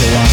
the one.